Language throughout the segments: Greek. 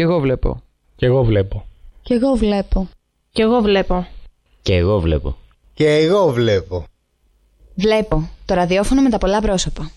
Κι εγώ βλέπω. Κι εγώ βλέπω. Κι εγώ βλέπω. Κι εγώ βλέπω. Και εγώ βλέπω. Και εγώ βλέπω. Βλέπω. Το ραδιόφωνο με τα πολλά πρόσωπα.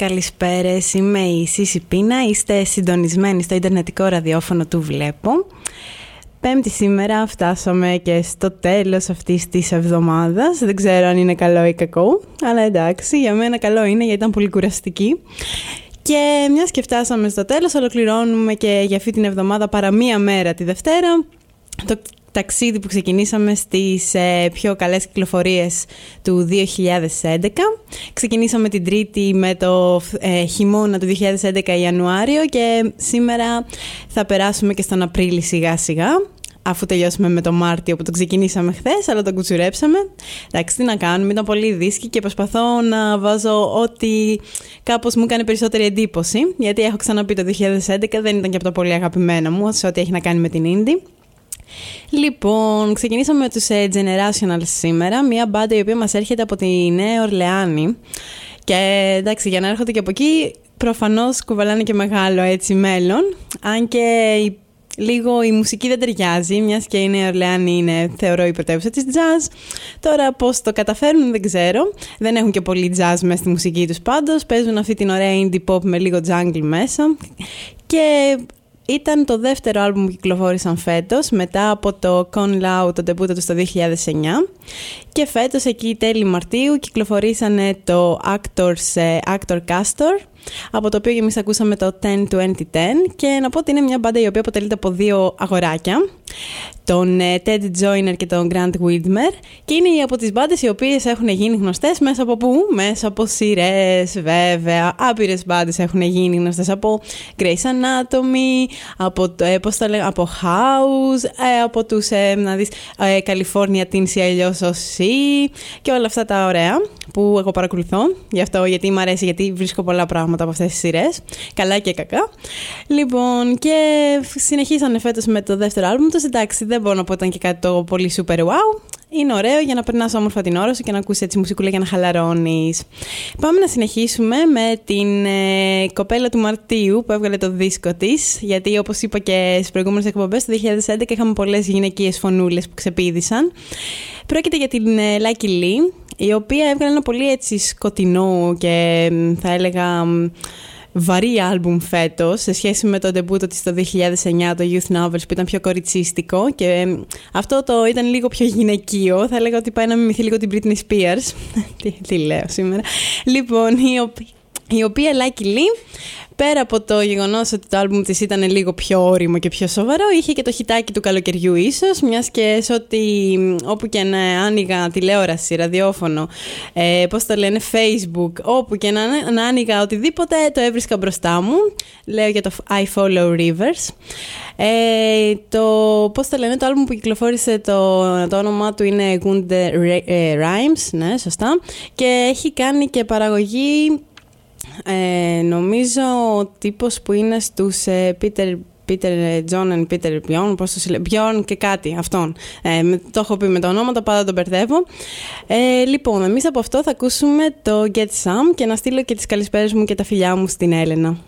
Καλησπέρες, καλησπέρες. Είμαι η Σύση Πίνα. Είστε συντονισμένοι στο Ιντερνετικό ραδιόφωνο του Βλέπω. Πέμπτη σήμερα φτάσαμε και στο τέλος αυτής της εβδομάδας. Δεν ξέρω αν είναι καλό ή κακό, αλλά εντάξει, για μένα καλό είναι γιατί ήταν πολύ κουραστική. Και μιας και φτάσαμε στο τέλος, ολοκληρώνουμε και για αυτή την εβδομάδα παρά μία μέρα τη Δευτέρα το ταξίδι που ξεκινήσαμε στις ε, πιο καλές κυκλοφορίες του 2011. Ξεκινήσαμε την Τρίτη με το ε, χειμώνα του 2011 Ιανουάριο και σήμερα θα περάσουμε και στον Απρίλη σιγά σιγά αφού τελειώσουμε με το Μάρτιο που το ξεκινήσαμε χθες, αλλά το κουτσουρέψαμε. Εντάξει, τι να κάνουμε, ήταν πολύ δίσκη και προσπαθώ να βάζω ό,τι κάπως μου έκανε περισσότερη εντύπωση, γιατί έχω ξαναπεί το 2011 δεν ήταν και από τα πολύ αγαπημένα μου, σε ό,τι έχει να κάνει με την Indie. Λοιπόν, ξεκινήσαμε με τους ε, Generationals σήμερα, μια μπάντα η οποία μας έρχεται από τη Νέα Ορλεάνη και εντάξει, για να έρχονται και από εκεί προφανώς κουβαλάνε και μεγάλο έτσι μέλλον, αν και η λίγο η μουσική δεν ταιριάζει, μιας και η Νέα Ορλεάνη είναι, θεωρώ, η πρωτεύουσα της jazz. Τώρα πώς το καταφέρνουν δεν ξέρω. Δεν έχουν και πολύ jazz μέσα στη μουσική τους πάντως. Παίζουν αυτή την ωραία indie pop με λίγο jungle μέσα. Και ήταν το δεύτερο άλμπουμ που κυκλοφόρησαν φέτος μετά από το Con Lao, το τεμπούτο τους στο 2009 και φέτος εκεί τέλη Μαρτίου κυκλοφορήσανε το Actors, ε, Actor Castor από το οποίο και εμείς ακούσαμε το 10 2010 και να πω ότι είναι μια μπάντα η οποία αποτελείται από δύο αγοράκια. Τον ε, Ted Joyner και τον Grant Widmer και είναι από τις μπάντες οι οποίες έχουν γίνει γνωστές μέσα από πού; Μέσα από σειρές, βέβαια, άπειρες μπάντες έχουν γίνει γνωστές από Grey's Anatomy, από, ε, πώς το λέω, από House, ε, από τους, ε, να δεις, ε, California Teens ή αλλιώς OC και όλα αυτά τα ωραία που εγώ παρακολουθώ, γι' αυτό γιατί μου αρέσει, γιατί βρίσκω πολλά πράγματα από αυτές τις σειρές, καλά και κακά. Λοιπόν, και συνεχίσανε φέτος με το δεύτερο άλμπουμ τους, εντάξει, δεν μπορώ να πω ήταν και κάτι το πολύ super wow, είναι ωραίο για να περνάς όμορφα την ώρα σου και να ακούσεις έτσι μουσικούλα για να χαλαρώνεις. Πάμε να συνεχίσουμε με την ε, κοπέλα του Μαρτίου που έβγαλε το δίσκο της, γιατί όπως είπα και στις προηγούμενες εκπομπές, το 2011 είχαμε πολλές γυναικείες φωνούλες που ξεπίδησαν. Πρόκειται για την ε, Lucky Lee, η οποία έβγαλε ένα πολύ έτσι σκοτεινό και θα έλεγα βαρύ άλμπουμ φέτος σε σχέση με το ντεμπούτο της το 2009, το Youth Novels, που ήταν πιο κοριτσίστικο και αυτό το ήταν λίγο πιο γυναικείο. Θα έλεγα ότι πάει να μιμηθεί λίγο την Britney Spears. τι, τι λέω σήμερα. Λοιπόν, η, οποία, η οποία Lucky Lee πέρα από το γεγονός ότι το άλμπουμ της ήταν λίγο πιο όριμο και πιο σοβαρό, είχε και το χιτάκι του καλοκαιριού ίσως, μιας και σε ότι όπου και να άνοιγα τηλεόραση, ραδιόφωνο, ε, πώς το λένε, Facebook, όπου και να, να άνοιγα οτιδήποτε, το έβρισκα μπροστά μου. Λέω για το I Follow Rivers. Ε, το, πώς το λένε, το άλμπουμ που κυκλοφόρησε το, το όνομά του είναι Gunde ε, Rhymes, ναι, σωστά, και έχει κάνει και παραγωγή ε, νομίζω ο τύπος που είναι στους ε, Peter Peter John and Peter Bjorn, πώς το συλλε... Bjorn και κάτι, αυτόν. Ε, το έχω πει με τα ονόματα, πάντα τον μπερδεύω. Ε, λοιπόν, εμείς από αυτό θα ακούσουμε το Get Some και να στείλω και τις καλησπέρες μου και τα φιλιά μου στην Έλενα.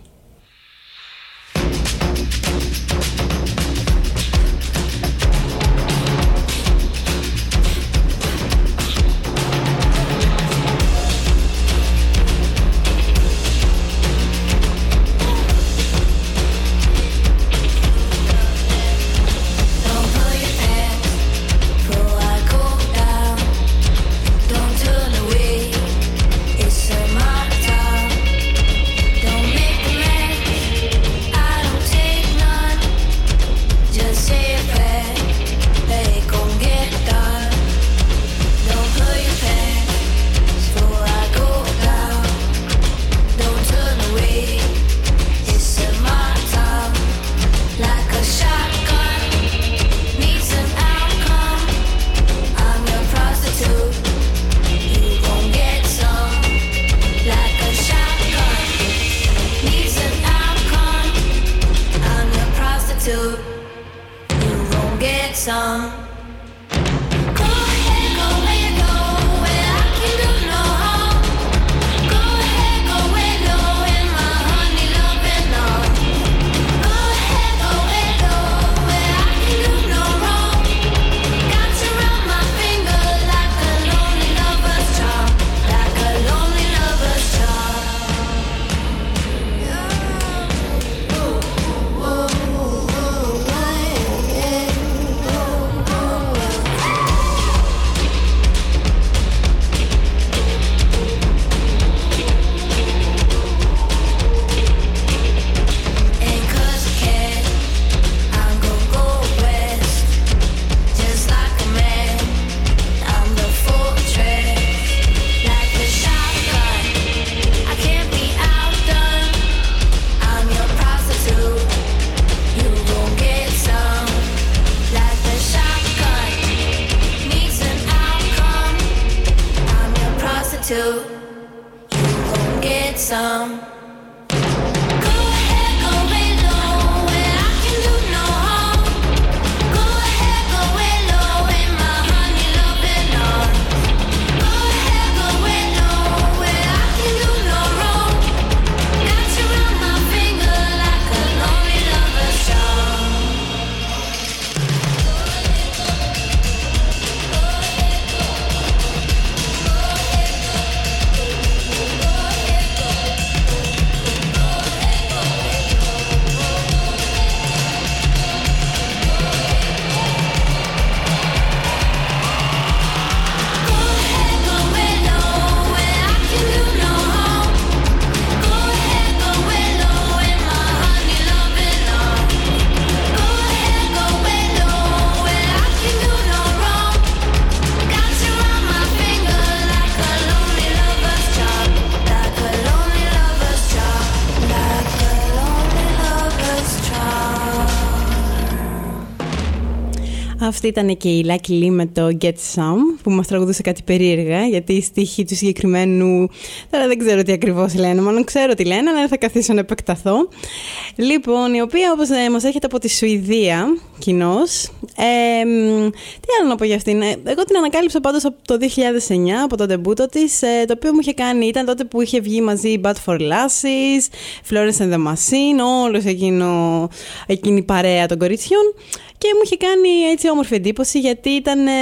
Αυτή ήταν και η Lucky Lee με το Get Some που μας τραγουδούσε κάτι περίεργα γιατί η στίχη του συγκεκριμένου τώρα δεν ξέρω τι ακριβώς λένε μάλλον ξέρω τι λένε αλλά θα καθίσω να επεκταθώ λοιπόν η οποία όπως ε, μας έρχεται από τη Σουηδία κοινώς. Ε, τι άλλο να πω για αυτήν ε, εγώ την ανακάλυψα πάντως από το 2009 από το τεμπούτο της ε, το οποίο μου είχε κάνει ήταν τότε που είχε βγει μαζί Bad for Lasses Florence and the Machine όλος εκείνο, εκείνη η παρέα των κοριτσιών και μου είχε κάνει έτσι όμορφη εντύπωση γιατί ήταν, ε,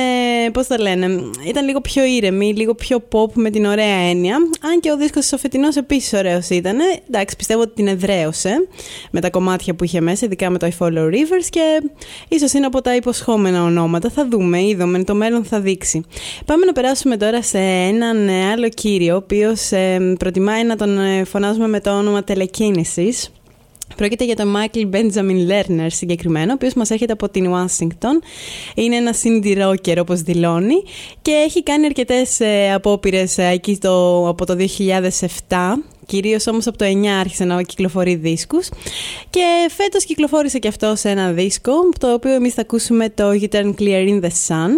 πώς το λένε, ήταν λίγο πιο ήρεμη, λίγο πιο pop με την ωραία έννοια. Αν και ο δίσκος ο φετινός επίσης ωραίος ήταν. Εντάξει, πιστεύω ότι την εδραίωσε με τα κομμάτια που είχε μέσα, ειδικά με το I Follow Rivers και ίσως είναι από τα υποσχόμενα ονόματα. Θα δούμε, είδαμε, το μέλλον θα δείξει. Πάμε να περάσουμε τώρα σε έναν άλλο κύριο, ο οποίος ε, προτιμάει να τον ε, φωνάζουμε με το όνομα Τελεκίνησης. Πρόκειται για τον Michael Benjamin Lerner συγκεκριμένο, ο οποίος μας έρχεται από την Ουάσιγκτον. Είναι ένα indie rocker όπως δηλώνει και έχει κάνει αρκετές ε, απόπειρες ε, εκεί το, από το 2007 κυρίως όμως από το 9 άρχισε να κυκλοφορεί δίσκους. Και φέτος κυκλοφόρησε και αυτό σε ένα δίσκο το οποίο εμείς θα ακούσουμε το You Turn Clear in the Sun.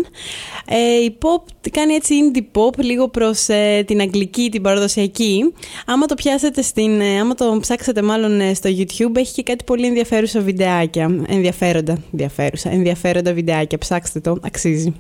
Ε, η pop κάνει έτσι indie pop λίγο προς ε, την αγγλική, την παραδοσιακή. Άμα το πιάσετε στην, ε, άμα το ψάξετε μάλλον ε, στο YouTube έχει και κάτι πολύ ενδιαφέρουσα βιντεάκια. Ενδιαφέροντα, ενδιαφέρουσα, ενδιαφέροντα βιντεάκια. Ψάξτε το, αξίζει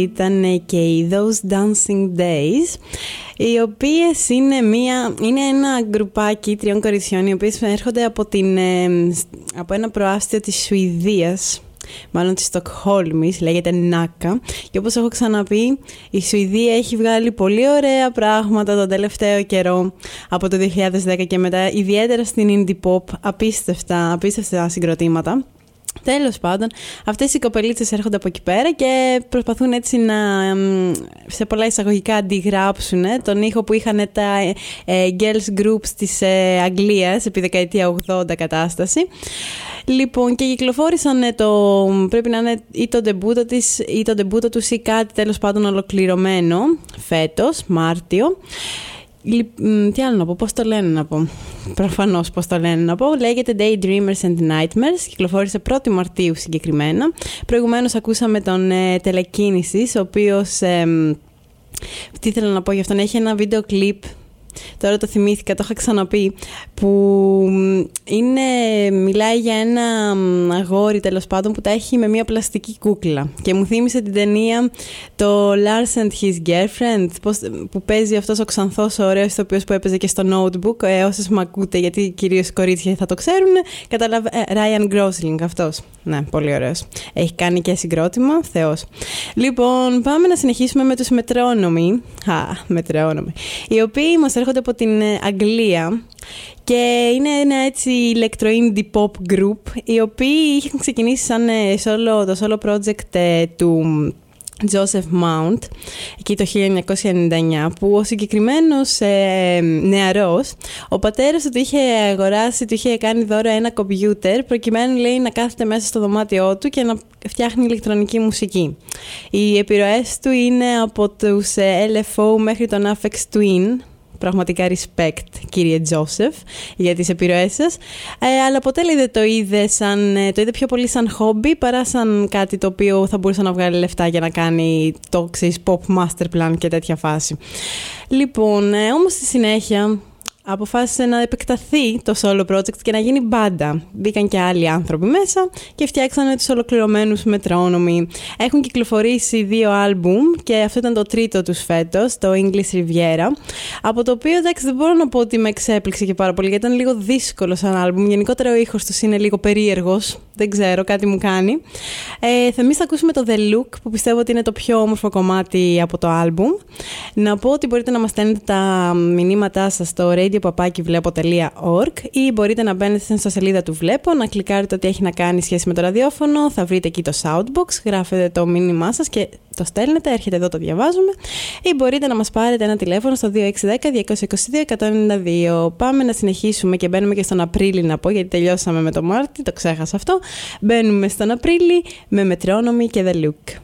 ήταν και οι Those Dancing Days οι οποίες είναι, μια, είναι ένα γκρουπάκι τριών κοριτσιών οι οποίες έρχονται από, την, ε, από ένα προάστιο της Σουηδίας μάλλον της Στοκχόλμης, λέγεται Νάκα. Και όπως έχω ξαναπεί, η Σουηδία έχει βγάλει πολύ ωραία πράγματα τον τελευταίο καιρό, από το 2010 και μετά, ιδιαίτερα στην indie pop, απίστευτα, απίστευτα συγκροτήματα. Τέλος πάντων, αυτές οι κοπελίτσες έρχονται από εκεί πέρα και προσπαθούν έτσι να σε πολλά εισαγωγικά αντιγράψουν τον ήχο που είχαν τα ε, girls groups της ε, Αγγλίας επί δεκαετία 80 κατάσταση. Λοιπόν, και κυκλοφόρησαν το, πρέπει να είναι ή το ντεμπούτο της ή το ντεμπούτο τους ή κάτι τέλος πάντων ολοκληρωμένο φέτος, Μάρτιο. Τι άλλο να πω, πώς το λένε να πω. Προφανώς πώς το λένε να πω. Λέγεται Daydreamers and Nightmares. Κυκλοφόρησε 1η Μαρτίου συγκεκριμένα. Προηγουμένως ακούσαμε τον ε, Τελεκίνησης, ο οποίος... Ε, τι ήθελα να πω γι' αυτόν. Έχει ένα βίντεο κλιπ τώρα το θυμήθηκα, το είχα ξαναπεί, που είναι, μιλάει για ένα αγόρι τέλος πάντων που τα έχει με μια πλαστική κούκλα. Και μου θύμισε την ταινία το Lars and His Girlfriend, που παίζει αυτός ο ξανθός ωραίος το οποίο που έπαιζε και στο Notebook, ε, όσες με ακούτε γιατί κυρίως κορίτσια θα το ξέρουν, καταλαβα... Ε, Ryan Gosling αυτός. Ναι, πολύ ωραίος. Έχει κάνει και συγκρότημα, θεός. Λοιπόν, πάμε να συνεχίσουμε με τους μετρόνομοι. Α, μετρόνομοι. Οι οποίοι μας έρχονται από την ε, Αγγλία και είναι ένα έτσι ηλεκτρο indie pop group οι οποίοι είχαν ξεκινήσει σαν ε, solo, το solo project ε, του Joseph Mount, εκεί το 1999, που ο συγκεκριμένος ε, νεαρός, ο πατέρας του είχε αγοράσει, του είχε κάνει δώρο ένα κομπιούτερ, προκειμένου λέει να κάθεται μέσα στο δωμάτιό του και να φτιάχνει ηλεκτρονική μουσική. Οι επιρροές του είναι από τους LFO μέχρι τον Afex Twin, πραγματικά respect κύριε Τζόσεφ για τις επιρροές σας. Ε, αλλά ποτέ λέει δεν το είδε σαν, ε, το είδε πιο πολύ σαν χόμπι παρά σαν κάτι το οποίο θα μπορούσε να βγάλει λεφτά για να κάνει το ξέρεις, pop master plan και τέτοια φάση. Λοιπόν ε, όμως στη συνέχεια αποφάσισε να επεκταθεί το solo project και να γίνει μπάντα. Μπήκαν και άλλοι άνθρωποι μέσα και φτιάξανε τους ολοκληρωμένους μετρόνομοι. Έχουν κυκλοφορήσει δύο άλμπουμ και αυτό ήταν το τρίτο τους φέτος, το English Riviera, από το οποίο εντάξει δεν μπορώ να πω ότι με εξέπληξε και πάρα πολύ γιατί ήταν λίγο δύσκολο σαν άλμπουμ. Γενικότερα ο ήχος τους είναι λίγο περίεργος, δεν ξέρω, κάτι μου κάνει. Ε, θα εμείς θα ακούσουμε το The Look που πιστεύω ότι είναι το πιο όμορφο κομμάτι από το άλμπουμ. Να πω ότι μπορείτε να μας στέλνετε τα μηνύματά σας στο radio radio.βλέπω.org ή μπορείτε να μπαίνετε στο σελίδα του Βλέπω, να κλικάρετε ότι έχει να κάνει σχέση με το ραδιόφωνο, θα βρείτε εκεί το Soundbox, γράφετε το μήνυμά σας και το στέλνετε, έρχεται εδώ, το διαβάζουμε ή μπορείτε να μας πάρετε ένα τηλέφωνο στο 2610-222-192. Πάμε να συνεχίσουμε και μπαίνουμε και στον Απρίλη να πω, γιατί τελειώσαμε με το Μάρτι, το ξέχασα αυτό. Μπαίνουμε στον Απρίλη με Μετρόνομη και The Look.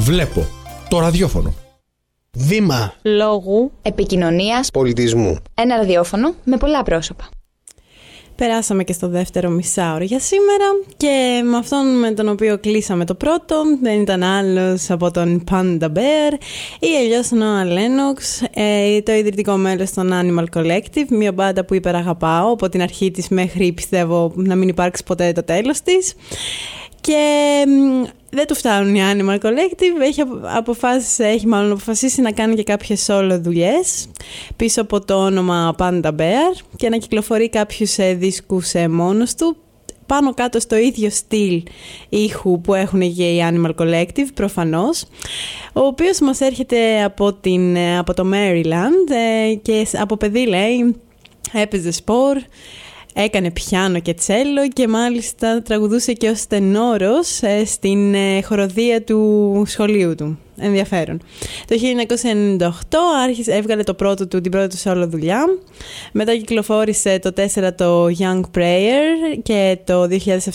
Βλέπω το ραδιόφωνο. Βήμα Λόγου. Επικοινωνίας, πολιτισμού. ένα ραδιόφωνο με πολλά πρόσωπα. Περάσαμε και στο δεύτερο μισάωρο για σήμερα και με αυτόν με τον οποίο κλείσαμε το πρώτο δεν ήταν άλλος από τον Panda Bear ή αλλιώς Noah Lennox, ε, το ιδρυτικό μέλος των Animal Collective, μια μπάντα που υπεραγαπάω από την αρχή της μέχρι πιστεύω να μην υπάρξει ποτέ το τέλος της. Και μ, δεν του φτάνουν οι Animal Collective, έχει, απο- αποφάσισε, έχει μάλλον αποφασίσει να κάνει και κάποιες solo δουλειές πίσω από το όνομα Panda Bear και να κυκλοφορεί κάποιους ε, δίσκους ε, μόνος του. Πάνω κάτω στο ίδιο στυλ ήχου που έχουν και οι Animal Collective προφανώς ο οποίος μας έρχεται από, την, ε, από το Maryland ε, και σ- από παιδί λέει έπαιζε σπορ Έκανε πιάνο και τσέλο και μάλιστα τραγουδούσε και ως τενόρος ε, στην ε, χοροδία του σχολείου του. Ενδιαφέρον. Το 1998 άρχισε, έβγαλε το πρώτο του, την πρώτη του solo δουλειά. Μετά κυκλοφόρησε το 4 το Young Prayer και το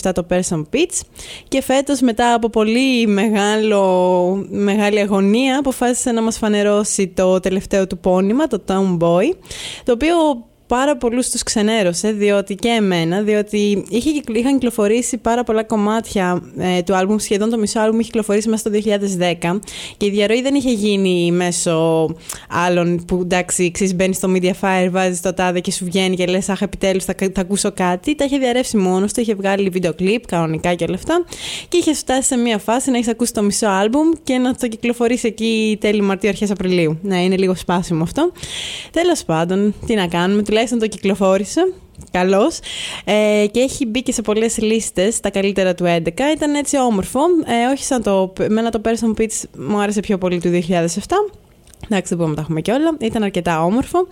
2007 το Person Pitch. Και φέτος μετά από πολύ μεγάλο, μεγάλη αγωνία αποφάσισε να μας φανερώσει το τελευταίο του πόνημα, το Tomboy, το οποίο πάρα πολλούς τους ξενέρωσε, διότι και εμένα, διότι είχε, κυκλο- είχαν κυκλοφορήσει πάρα πολλά κομμάτια ε, του άλμπουμ, σχεδόν το μισό άλμπουμ είχε κυκλοφορήσει μέσα στο 2010 και η διαρροή δεν είχε γίνει μέσω άλλων που εντάξει, ξέρεις, μπαίνεις στο Mediafire, βάζεις το τάδε και σου βγαίνει και λες: Αχ, επιτέλους θα, θα ακούσω κάτι. Τα είχε διαρρεύσει μόνος του, είχε βγάλει βίντεο κλιπ κανονικά και όλα αυτά και είχε φτάσει σε μια φάση να έχεις ακούσει το μισό άλμπουμ και να το κυκλοφορήσει εκεί τέλη Μαρτίου, αρχές Απριλίου. Ναι, είναι λίγο σπάσιμο αυτό. Τέλος πάντων, τι να κάνουμε, τουλάχιστον το κυκλοφόρησε. Καλώς. Ε, και έχει μπει και σε πολλές λίστες τα καλύτερα του 11. Ήταν έτσι όμορφο. Ε, όχι σαν το. Εμένα το Person Pitch μου άρεσε πιο πολύ του 2007. Εντάξει, δεν μπορούμε να τα έχουμε και όλα. Ήταν αρκετά όμορφο.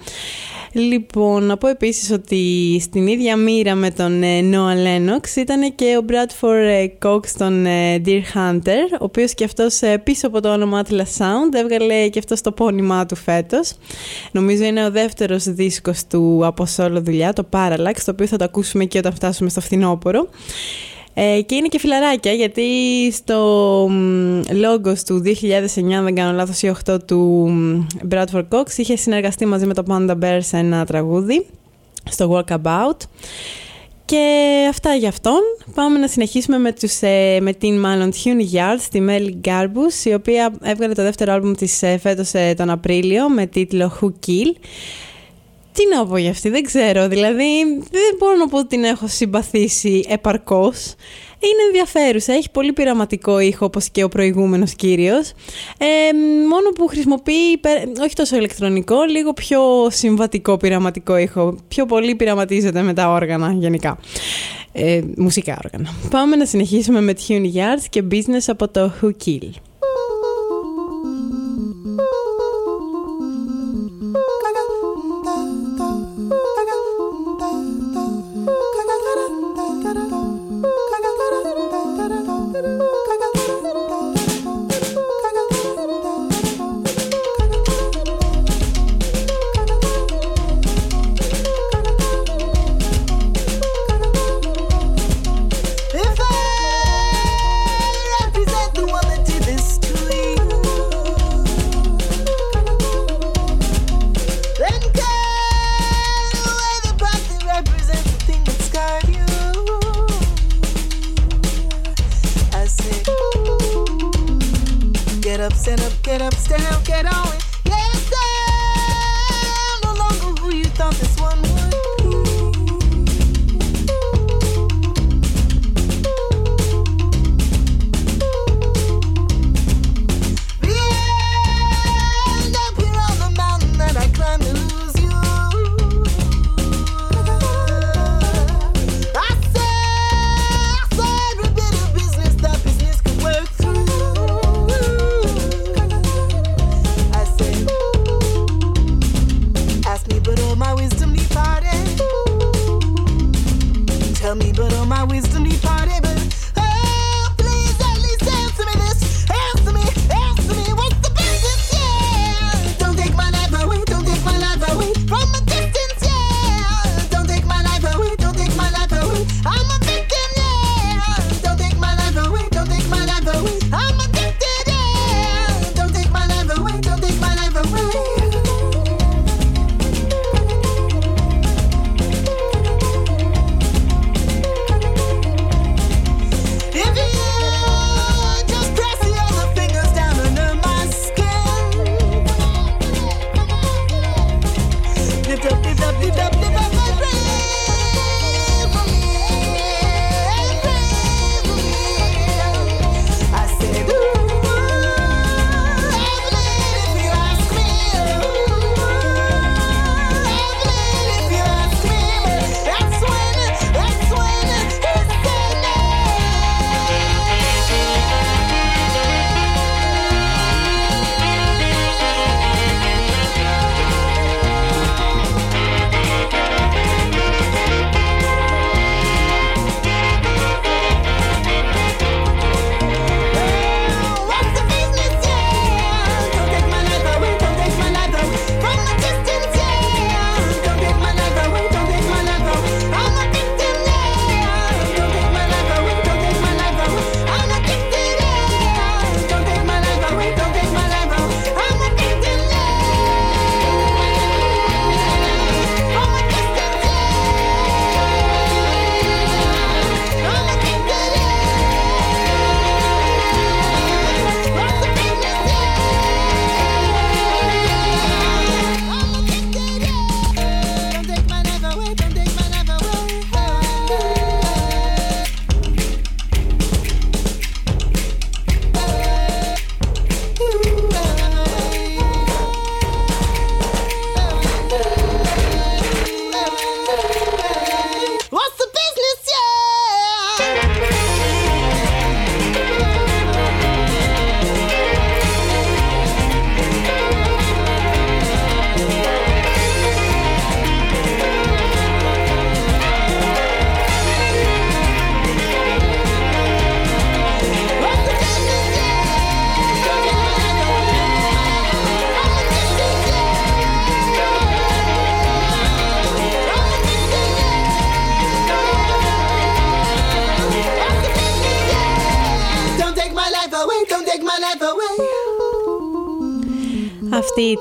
Λοιπόν, να πω επίσης ότι στην ίδια μοίρα με τον ε, Noah Lennox ήταν και ο Bradford ε, Cox των ε, Deer Hunter, ο οποίος και αυτός ε, πίσω από το όνομα Atlas Sound έβγαλε και αυτός το πόνημά του φέτος. Νομίζω είναι ο δεύτερος δίσκος του από solo δουλειά, το Parallax, το οποίο θα το ακούσουμε και όταν φτάσουμε στο φθινόπωρο. Ε, και είναι και φιλαράκια γιατί στο λόγο του 2009, αν δεν κάνω λάθος, ή 8 του μ, Bradford Cox είχε συνεργαστεί μαζί με το Panda Bear σε ένα τραγούδι στο Walkabout. Και αυτά για αυτόν. Πάμε να συνεχίσουμε με, τους, ε, με την μάλλον Tune Yards, τη Melly Garbus, η οποία έβγαλε το δεύτερο άλμπουμ της ε, φέτος ε, τον Απρίλιο με τίτλο Who Kill. Τι να πω για αυτή, δεν ξέρω. Δηλαδή, δεν μπορώ να πω ότι την έχω συμπαθήσει επαρκώς. Είναι ενδιαφέρουσα, έχει πολύ πειραματικό ήχο όπως και ο προηγούμενος κύριος. Ε, μόνο που χρησιμοποιεί, πε- όχι τόσο ηλεκτρονικό, λίγο πιο συμβατικό πειραματικό ήχο. Πιο πολύ πειραματίζεται με τα όργανα γενικά. Ε, μουσικά όργανα. Πάμε να συνεχίσουμε με Tune Yards και Business από το Who Kill.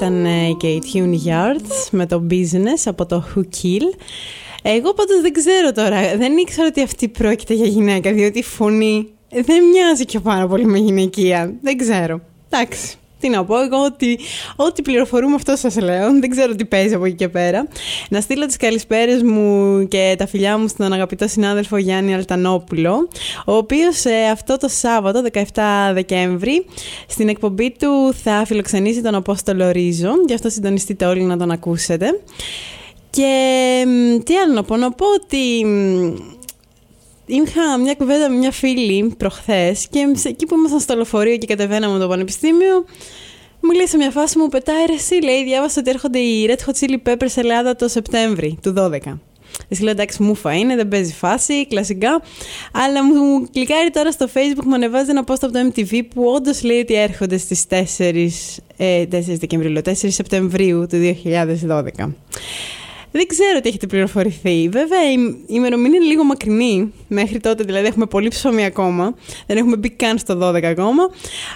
Ήταν ε, και η Tune Yards με το Business από το Who Kill. Εγώ πάντως δεν ξέρω τώρα, δεν ήξερα ότι αυτή πρόκειται για γυναίκα, διότι η φωνή δεν μοιάζει και πάρα πολύ με γυναικεία. Δεν ξέρω. Εντάξει. Τι να πω, εγώ ότι ό,τι πληροφορούμε αυτό σας λέω. Δεν ξέρω τι παίζει από εκεί και πέρα. Να στείλω τις καλησπέρες μου και τα φιλιά μου στον αγαπητό συνάδελφο Γιάννη Αλτανόπουλο, ο οποίος ε, αυτό το Σάββατο, 17 Δεκέμβρη, στην εκπομπή του θα φιλοξενήσει τον Απόστολο Ρίζο. Γι' αυτό συντονιστείτε όλοι να τον ακούσετε. Και μ, τι άλλο να πω, να πω ότι μ, Είχα μια κουβέντα με μια φίλη προχθές και σε- εκεί που ήμασταν στο λεωφορείο και κατεβαίναμε το πανεπιστήμιο μου λέει σε μια φάση μου πετάει ρε εσύ λέει διάβασα ότι έρχονται οι Red Hot Chili Peppers Ελλάδα το Σεπτέμβρη του 12. Της λέω εντάξει μούφα είναι, δεν παίζει φάση, κλασικά. Αλλά μου κλικάρει τώρα στο facebook, μου ανεβάζει ένα post από το MTV που όντως λέει ότι έρχονται στις 4, ε, 4 Δεκεμβρίου, λέω, 4 Σεπτεμβρίου του 2012. Δεν ξέρω τι έχετε πληροφορηθεί. Βέβαια, η η ημερομηνία είναι λίγο μακρινή. Μέχρι τότε, δηλαδή, έχουμε πολύ ψωμί ακόμα. Δεν έχουμε μπει καν στο 12 ακόμα.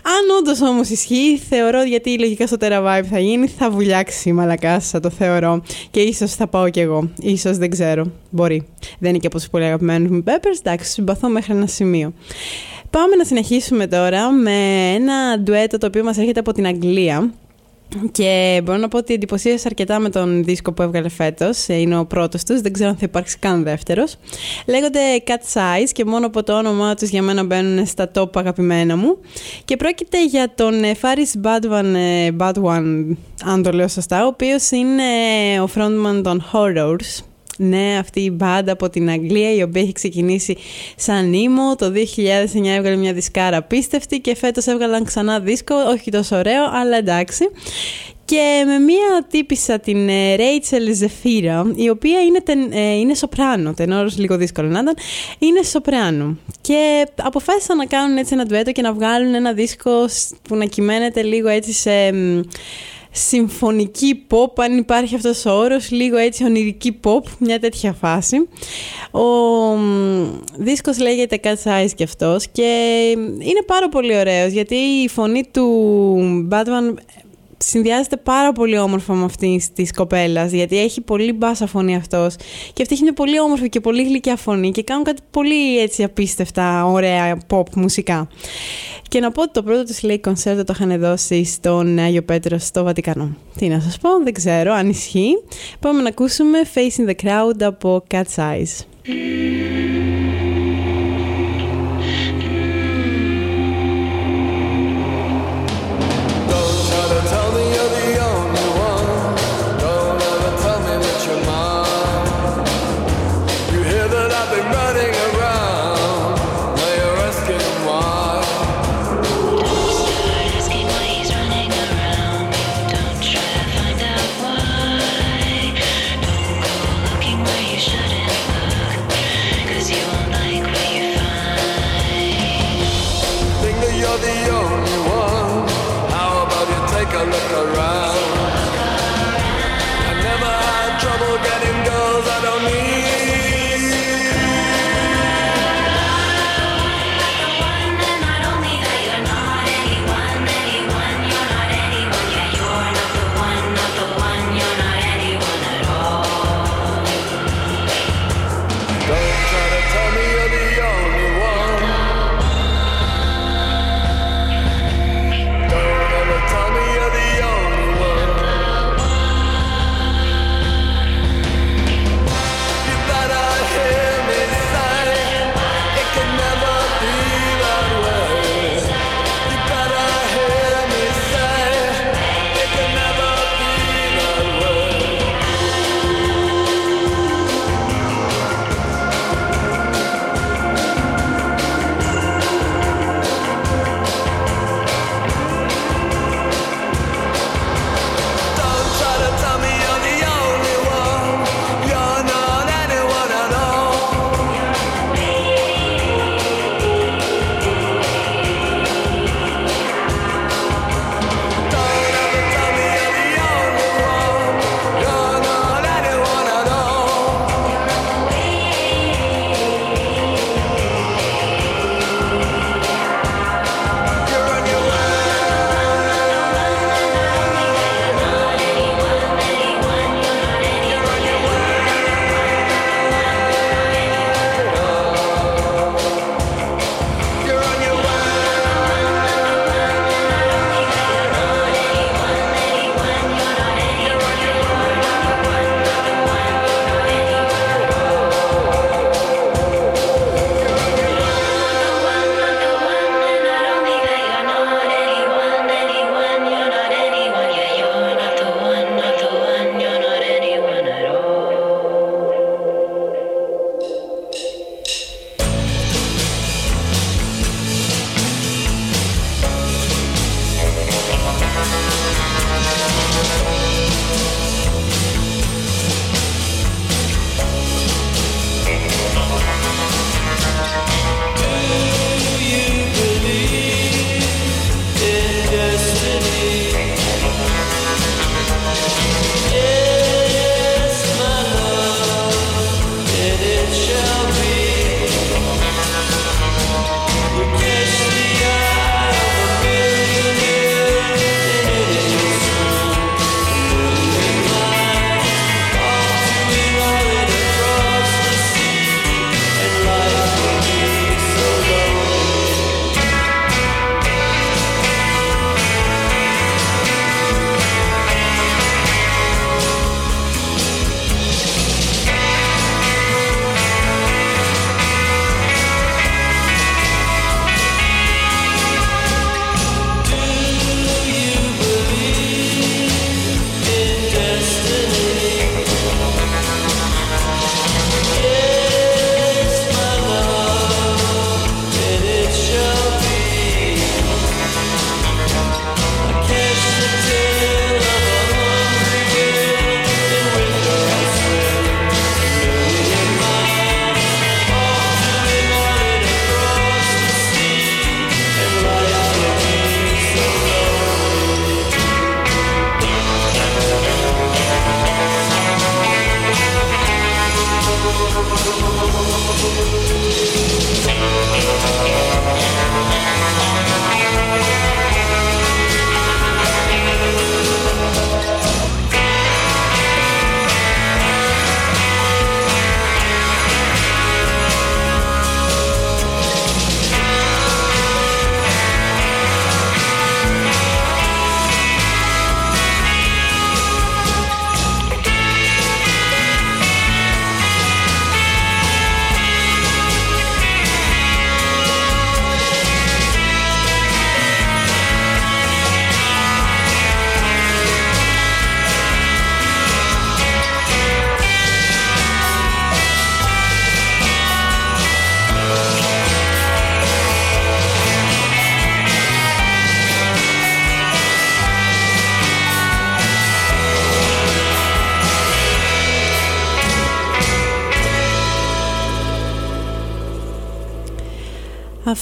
Αν όντως όμως ισχύει, θεωρώ γιατί λογικά στο Terra Vibe θα γίνει, θα βουλιάξει η μαλακάσα, το θεωρώ. Και ίσως θα πάω κι εγώ. σω δεν ξέρω. Μπορεί. Δεν είναι και από τους πολύ αγαπημένους μου Peppers. Εντάξει, συμπαθώ μέχρι ένα σημείο. Πάμε να συνεχίσουμε τώρα με ένα ντουέτο το οποίο μας έρχεται από την Αγγλία. Και μπορώ να πω ότι εντυπωσίασε αρκετά με τον δίσκο που έβγαλε φέτος. Είναι ο πρώτος τους, δεν ξέρω αν θα υπάρξει καν δεύτερος. Λέγονται Cat Size και μόνο από το όνομά τους για μένα μπαίνουν στα top αγαπημένα μου. Και πρόκειται για τον ε, Faris Badwan, ε, Badwan, αν το λέω σωστά, ο οποίος είναι ε, ο frontman των Horrors. Ναι, αυτή η μπάντα από την Αγγλία η οποία έχει ξεκινήσει σαν ήμο. Το 2009 έβγαλε μια δισκάρα απίστευτη και φέτος έβγαλαν ξανά δίσκο, όχι τόσο ωραίο, αλλά εντάξει. Και με μία τύπησα την ε, Rachel Zephyra, η οποία είναι, τεν, ε, είναι σοπράνο, τενόρος λίγο δύσκολο να ήταν, είναι σοπράνο. Και αποφάσισαν να κάνουν έτσι ένα ντουέτο και να βγάλουν ένα δίσκο σ- που να κυμαίνεται λίγο έτσι σε... μ, συμφωνική pop, αν υπάρχει αυτός ο όρος, λίγο έτσι ονειρική pop, μια τέτοια φάση. Ο μ, δίσκος λέγεται Cat Size και αυτός και είναι πάρα πολύ ωραίος γιατί η φωνή του Batman συνδυάζεται πάρα πολύ όμορφα με αυτή της κοπέλας, γιατί έχει πολύ μπάσα φωνή αυτός. Και αυτή έχει μια πολύ όμορφη και πολύ γλυκιά φωνή και κάνουν κάτι πολύ έτσι απίστευτα, ωραία pop μουσικά. Και να πω ότι το πρώτο του λέει κονσέρτο το είχαν δώσει στον Άγιο Πέτρο στο Βατικανό. Τι να σας πω, δεν ξέρω αν ισχύει. Πάμε να ακούσουμε Facing the Crowd από Cat's Eyes.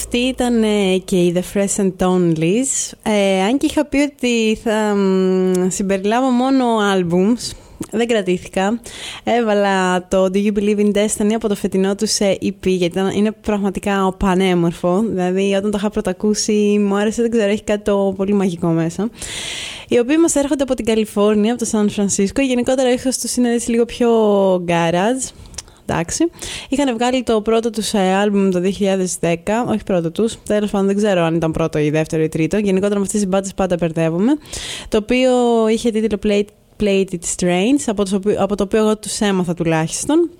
Αυτή ήταν ε, και η The Fresh and Onlys. Ε, αν και είχα πει ότι θα μ, συμπεριλάβω μόνο albums, δεν κρατήθηκα. Έβαλα το Do You Believe in Destiny από το φετινό τους σε EP, γιατί ήταν- είναι πραγματικά πανέμορφο. Δηλαδή, όταν το είχα πρωτακούσει, μου άρεσε, δεν ξέρω, έχει κάτι το πολύ μαγικό μέσα. Οι οποίοι μας έρχονται από την Καλιφόρνια, από το Σαν Φρανσίσκο. Γενικότερα, ίσως τους είναι έτσι λίγο πιο garage. Εντάξει. Είχαν βγάλει το πρώτο τους ε, άλμπουμ το 2010, όχι πρώτο τους, τέλος πάντων δεν ξέρω αν ήταν πρώτο ή δεύτερο ή τρίτο, γενικότερα με αυτές τις μπάντες πάντα μπερδεύομαι, το οποίο είχε τίτλο Play, Play It Strange, από το, οποίο- από το οποίο εγώ τους έμαθα τουλάχιστον.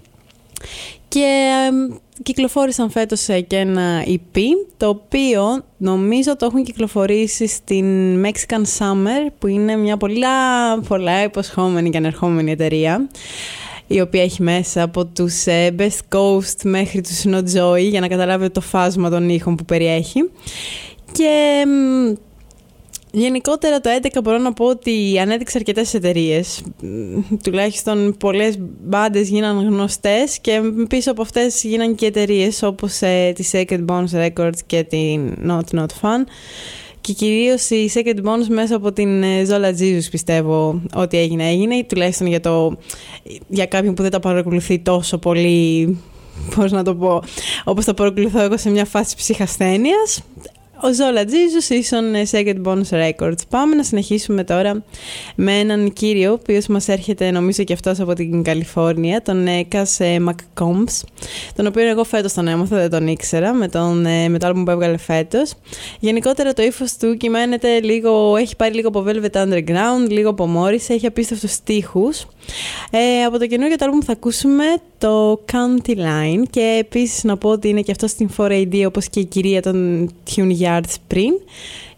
Και εμ, κυκλοφόρησαν φέτος ε, και ένα EP, το οποίο νομίζω το έχουν κυκλοφορήσει στην Mexican Summer, που είναι μια πολλά, πολλά υποσχόμενη και ανερχόμενη εταιρεία η οποία έχει μέσα από τους ε, Best Coast μέχρι τους No Joy για να καταλάβετε το φάσμα των ήχων που περιέχει. Και εμ, γενικότερα το 11 μπορώ να πω ότι ανέδειξε αρκετές εταιρείες. Τουλάχιστον πολλές μπάντες γίναν γνωστές και πίσω από αυτές γίναν και εταιρείες όπως ε, τη Sacred Bones Records και την Not Not Fun. Και κυρίως η Second Bonus μέσα από την ε, Zola Jesus πιστεύω ότι έγινε έγινε, τουλάχιστον για, το, για κάποιον που δεν τα παρακολουθεί τόσο πολύ, πώς να το πω, όπως τα παρακολουθώ εγώ σε μια φάση ψυχασθένειας. Ο Zola Jesus ίσον ε, Second Bonus Records. Πάμε να συνεχίσουμε τώρα με έναν κύριο, ο οποίος μας έρχεται νομίζω και αυτός από την Καλιφόρνια, τον ε, Cass ε, McCombs, τον οποίο εγώ φέτος τον έμαθα, δεν τον ήξερα, με, τον, ε, με το άλμπουμ που έβγαλε φέτος. Γενικότερα το ύφος του κυμαίνεται λίγο, έχει πάρει λίγο από Velvet Underground, λίγο από Morris, έχει απίστευτους στίχους. Ε, από το καινούργιο το άλμπουμ θα ακούσουμε το County Line και επίσης να πω ότι είναι και αυτό στην 4AD όπως και η κυρία των Tune Yards πριν.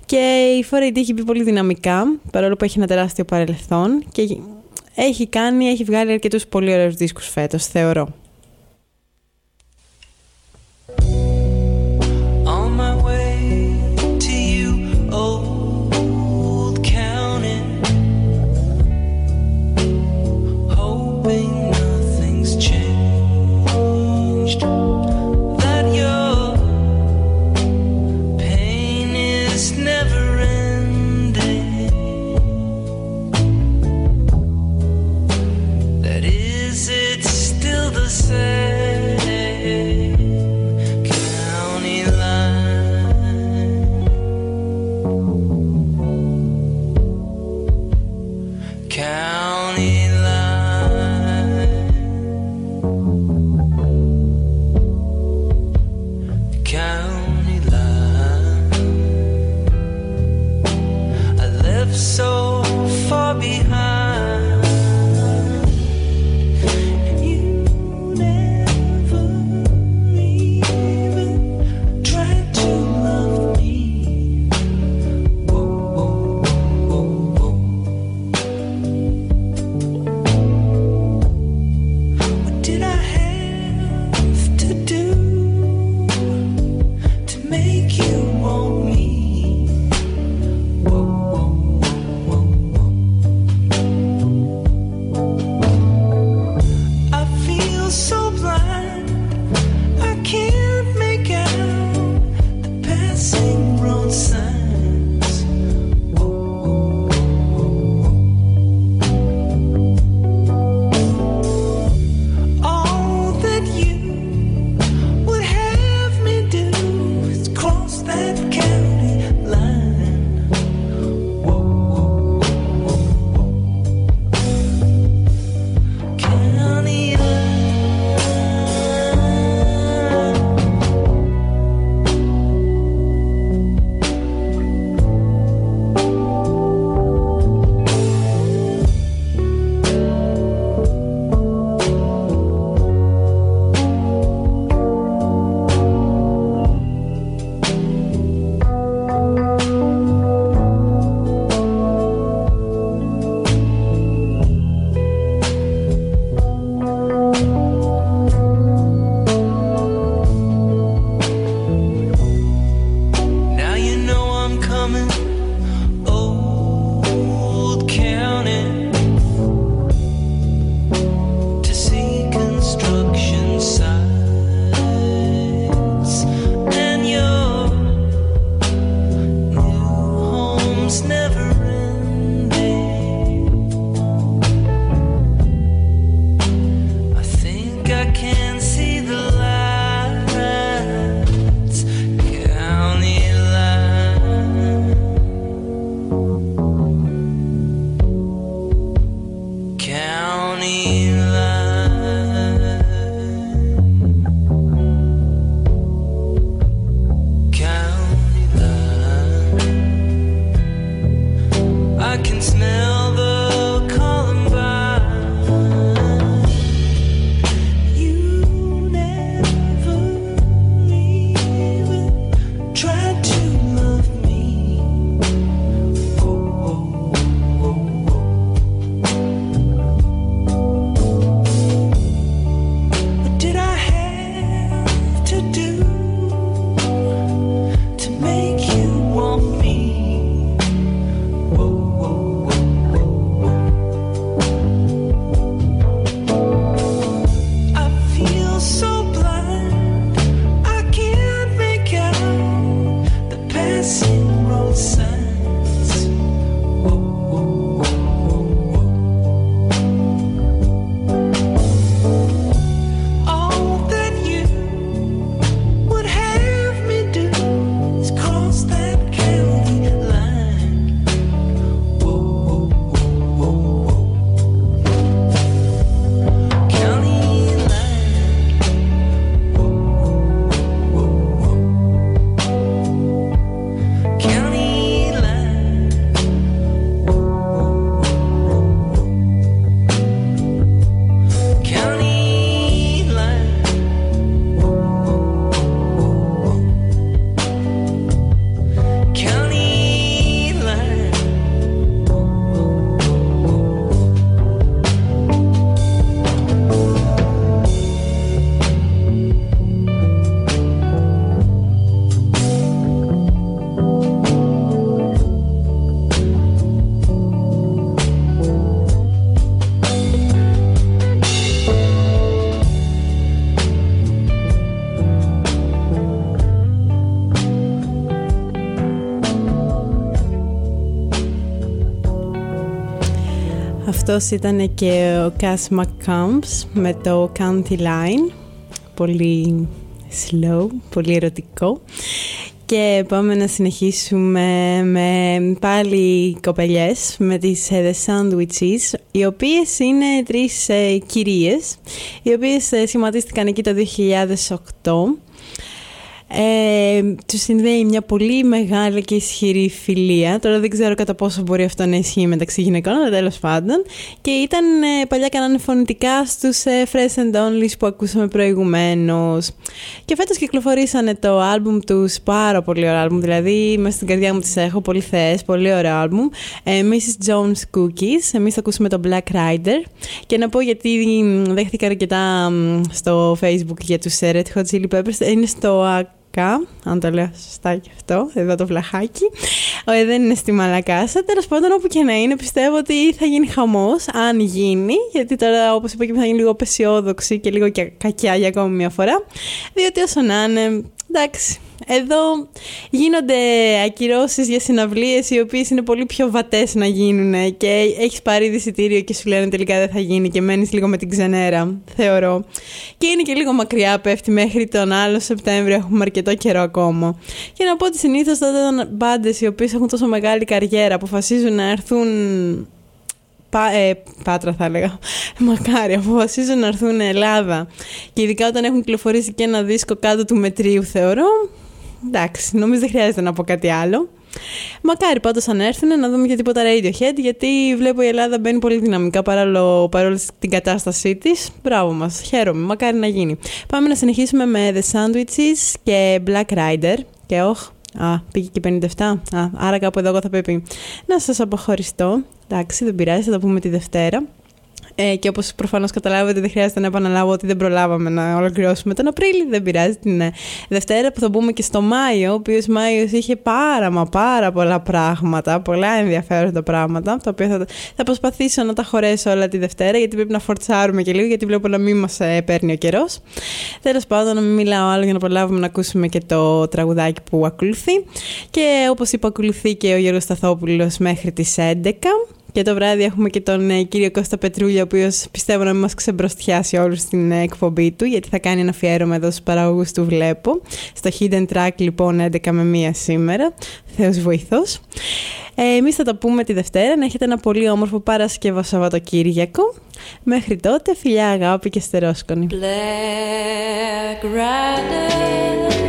Και η 4AD έχει μπει πολύ δυναμικά, παρόλο που έχει ένα τεράστιο παρελθόν και έχει κάνει, έχει βγάλει αρκετούς πολύ ωραίους δίσκους φέτος, θεωρώ. So αυτός ήταν και ο Cass McCombs με το County Line. Πολύ slow, πολύ ερωτικό. Και πάμε να συνεχίσουμε με πάλι κοπελιές, με τις ε, The Sandwiches, οι οποίες είναι τρεις ε, κυρίες, οι οποίες ε, σχηματίστηκαν εκεί το 2008. Ε, του συνδέει μια πολύ μεγάλη και ισχυρή φιλία. Τώρα δεν ξέρω κατά πόσο μπορεί αυτό να ισχύει μεταξύ γυναικών, αλλά τέλος πάντων. Και ήταν ε, παλιά κάνανε φωνητικά στους ε, Fresh and Only που ακούσαμε προηγουμένως. Και φέτος κυκλοφορήσανε το άλμπουμ τους, πάρα πολύ ωραίο άλμπουμ. Δηλαδή, μέσα στην καρδιά μου τις έχω, πολύ θεές, πολύ ωραίο άλμπουμ. Ε, Mrs. Jones Cookies. Εμείς θα ακούσουμε το Black Rider. Και να πω γιατί μ, δέχτηκα αρκετά μ, στο Facebook για τους Red Hot Chili Peppers. Είναι στο Μαλακά, αν το λέω σωστά και αυτό, εδώ το βλαχάκι. Ο ε, δεν είναι στη Μαλακάσα. Τέλος πάντων, όπου και να είναι, πιστεύω ότι θα γίνει χαμός, αν γίνει. Γιατί τώρα, όπως είπα, και θα γίνει λίγο πεσιόδοξη και λίγο και κακιά για ακόμη μια φορά. Διότι όσο να είναι, εντάξει. Εδώ γίνονται ακυρώσεις για συναυλίες οι οποίες είναι πολύ πιο βατές να γίνουν και έχεις πάρει ήδη εισιτήριο και σου λένε τελικά δεν θα γίνει και μένεις λίγο με την ξενέρα, θεωρώ. Και είναι και λίγο μακριά, πέφτει μέχρι τον άλλο Σεπτέμβριο, έχουμε αρκετό καιρό ακόμα. Και να πω ότι συνήθως όταν μπάντες οι οποίες έχουν τόσο μεγάλη καριέρα αποφασίζουν να έρθουν Πα, ε, πάτρα θα έλεγα. Μακάρι, αποφασίζουν να έρθουν Ελλάδα. Και ειδικά όταν έχουν κυκλοφορήσει και ένα δίσκο κάτω του μετρίου, θεωρώ. Εντάξει, νομίζω δεν χρειάζεται να πω κάτι άλλο. Μακάρι πάντως αν έρθουν να δούμε και τίποτα Radiohead γιατί βλέπω η Ελλάδα μπαίνει πολύ δυναμικά παρόλο, παρόλο την κατάστασή της. Μπράβο μας, χαίρομαι, μακάρι να γίνει. Πάμε να συνεχίσουμε με The Sandwiches και Black Rider και όχι. Α, πήγε και 57. Α, άρα κάπου εδώ εγώ θα πρέπει να σας αποχωριστώ. Εντάξει, δεν πειράζει, θα τα πούμε τη Δευτέρα. Ε, και όπως προφανώς καταλάβετε, δεν χρειάζεται να επαναλάβω ότι δεν προλάβαμε να ολοκληρώσουμε τον Απρίλιο. Δεν πειράζει την ε, Δευτέρα που θα μπούμε και στο Μάιο, ο οποίος Μάιος είχε πάρα μα πάρα πολλά πράγματα, πολλά ενδιαφέροντα πράγματα, τα οποία θα, θα προσπαθήσω να τα χωρέσω όλα τη Δευτέρα, γιατί πρέπει να φορτσάρουμε και λίγο, γιατί βλέπω να μην μας ε, παίρνει ο καιρός. Τέλος πάντων, να μην μιλάω άλλο για να προλάβουμε να ακούσουμε και το τραγουδάκι που ακολουθεί. Και όπως είπα, ακολουθεί και ο Γιώργος Σταθόπουλος μέχρι τις 11. Και το βράδυ έχουμε και τον ε, κύριο Κώστα Πετρούλια, ο οποίος πιστεύω να μην μας ξεμπροστιάσει όλους στην ε, εκπομπή του, γιατί θα κάνει ένα αφιέρωμα εδώ στους παραγωγούς του Βλέπω. Στο Hidden Track, λοιπόν, 11 με 1 σήμερα. Θεός βοηθός. Ε, Εμείς θα τα πούμε τη Δευτέρα. Να έχετε ένα πολύ όμορφο Παρασκευό Σαββατοκύριακο. Μέχρι τότε, φιλιά, αγάπη και στερόσκονη. Black Rider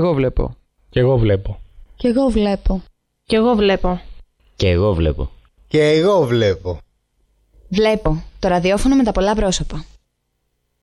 εγώ βλέπω. Κι εγώ βλέπω. Κι εγώ βλέπω. Κι εγώ βλέπω. Και εγώ βλέπω. Και εγώ βλέπω. Βλέπω το ραδιόφωνο με τα πολλά πρόσωπα.